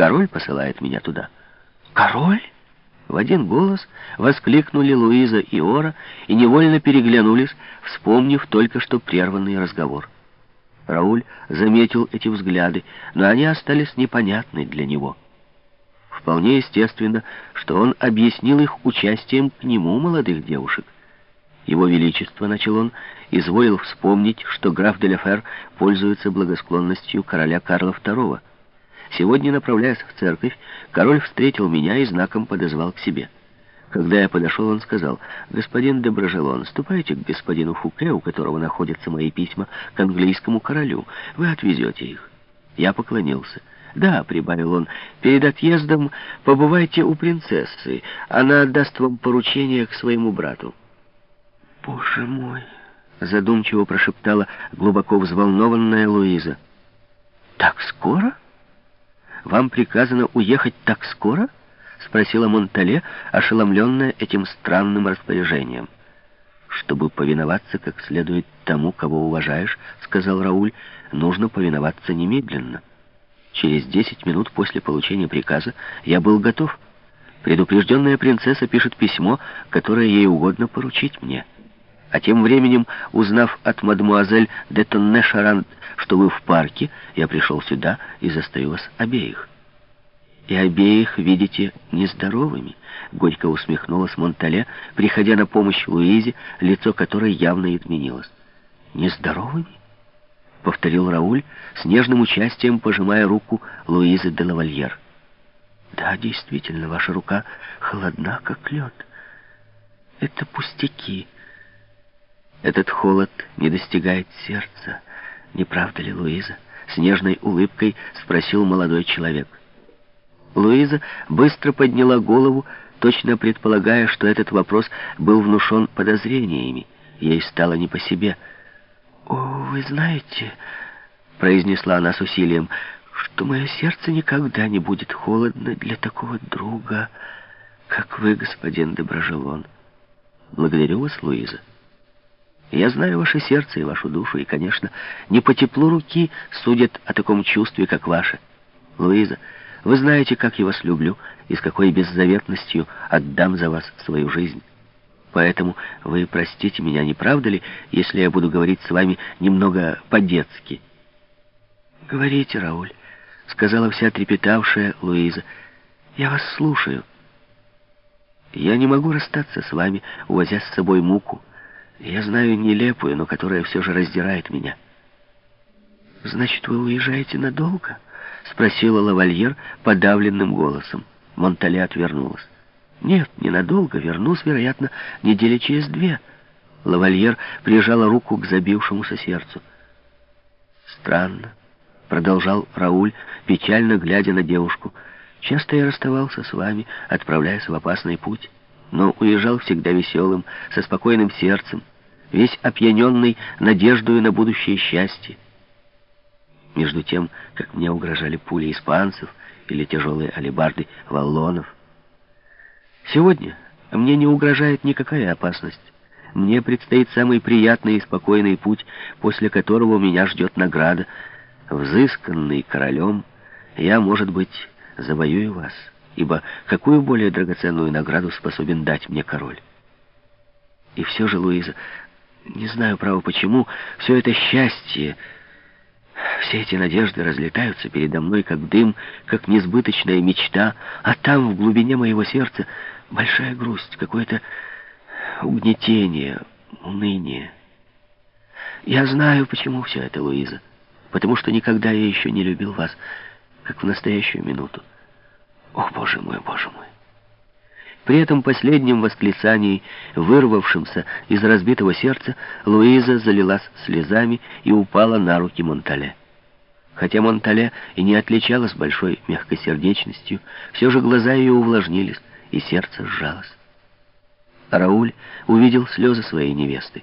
Король посылает меня туда». «Король?» В один голос воскликнули Луиза и Ора и невольно переглянулись, вспомнив только что прерванный разговор. Рауль заметил эти взгляды, но они остались непонятны для него. Вполне естественно, что он объяснил их участием к нему молодых девушек. Его Величество, начал он, изволил вспомнить, что граф де Лефер пользуется благосклонностью короля Карла II. Сегодня, направляясь в церковь, король встретил меня и знаком подозвал к себе. Когда я подошел, он сказал, «Господин де Брожелон, ступайте к господину Фуке, у которого находятся мои письма к английскому королю. Вы отвезете их». Я поклонился. «Да», — прибавил он, — «перед отъездом побывайте у принцессы. Она отдаст вам поручение к своему брату». «Боже мой!» — задумчиво прошептала глубоко взволнованная Луиза. «Так скоро? Вам приказано уехать так скоро?» — спросила Монтале, ошеломленная этим странным распоряжением. «Чтобы повиноваться как следует тому, кого уважаешь, — сказал Рауль, — нужно повиноваться немедленно. Через десять минут после получения приказа я был готов. Предупрежденная принцесса пишет письмо, которое ей угодно поручить мне». А тем временем, узнав от мадемуазель де Тонне Шарант, что вы в парке, я пришел сюда и застаю вас обеих. И обеих видите нездоровыми, горько усмехнулась Монтале, приходя на помощь Луизе, лицо которой явно изменилось. Нездоровыми? Повторил Рауль, с нежным участием пожимая руку Луизы де Лавальер. Да, действительно, ваша рука холодна, как лед. Это пустяки. Этот холод не достигает сердца. Не правда ли, Луиза? С нежной улыбкой спросил молодой человек. Луиза быстро подняла голову, точно предполагая, что этот вопрос был внушен подозрениями. Ей стало не по себе. «О, вы знаете...» — произнесла она с усилием, что мое сердце никогда не будет холодно для такого друга, как вы, господин Доброжелон. Благодарю вас, Луиза. Я знаю ваше сердце и вашу душу, и, конечно, не по теплу руки судят о таком чувстве, как ваше. Луиза, вы знаете, как я вас люблю и с какой беззаветностью отдам за вас свою жизнь. Поэтому вы простите меня, не правда ли, если я буду говорить с вами немного по-детски? «Говорите, Рауль», — сказала вся трепетавшая Луиза. «Я вас слушаю». «Я не могу расстаться с вами, увозя с собой муку». Я знаю нелепую, но которая все же раздирает меня. «Значит, вы уезжаете надолго?» — спросила лавальер подавленным голосом. Монтале отвернулась. «Нет, ненадолго. Вернусь, вероятно, недели через две». Лавальер прижала руку к забившемуся сердцу. «Странно», — продолжал Рауль, печально глядя на девушку. «Часто я расставался с вами, отправляясь в опасный путь, но уезжал всегда веселым, со спокойным сердцем весь опьяненный надеждою на будущее счастье. Между тем, как мне угрожали пули испанцев или тяжелые алебарды валлонов. Сегодня мне не угрожает никакая опасность. Мне предстоит самый приятный и спокойный путь, после которого меня ждет награда. Взысканный королем, я, может быть, завоюю вас, ибо какую более драгоценную награду способен дать мне король? И все же, Луиза, не знаю, право, почему, все это счастье, все эти надежды разлетаются передо мной, как дым, как несбыточная мечта, а там, в глубине моего сердца, большая грусть, какое-то угнетение, уныние. Я знаю, почему все это, Луиза, потому что никогда я еще не любил вас, как в настоящую минуту. О, Боже мой, Боже мой! При этом последнем восклицании, вырвавшемся из разбитого сердца, Луиза залилась слезами и упала на руки Монтале. Хотя Монтале и не отличалась большой мягкосердечностью, все же глаза ее увлажнились, и сердце сжалось. Рауль увидел слезы своей невесты.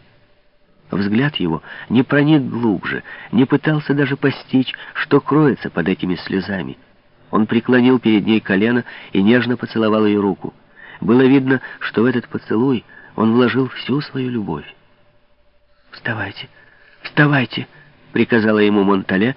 Взгляд его не проник глубже, не пытался даже постичь, что кроется под этими слезами. Он преклонил перед ней колено и нежно поцеловал ее руку. Было видно, что в этот поцелуй он вложил всю свою любовь. «Вставайте, вставайте!» — приказала ему Монтале,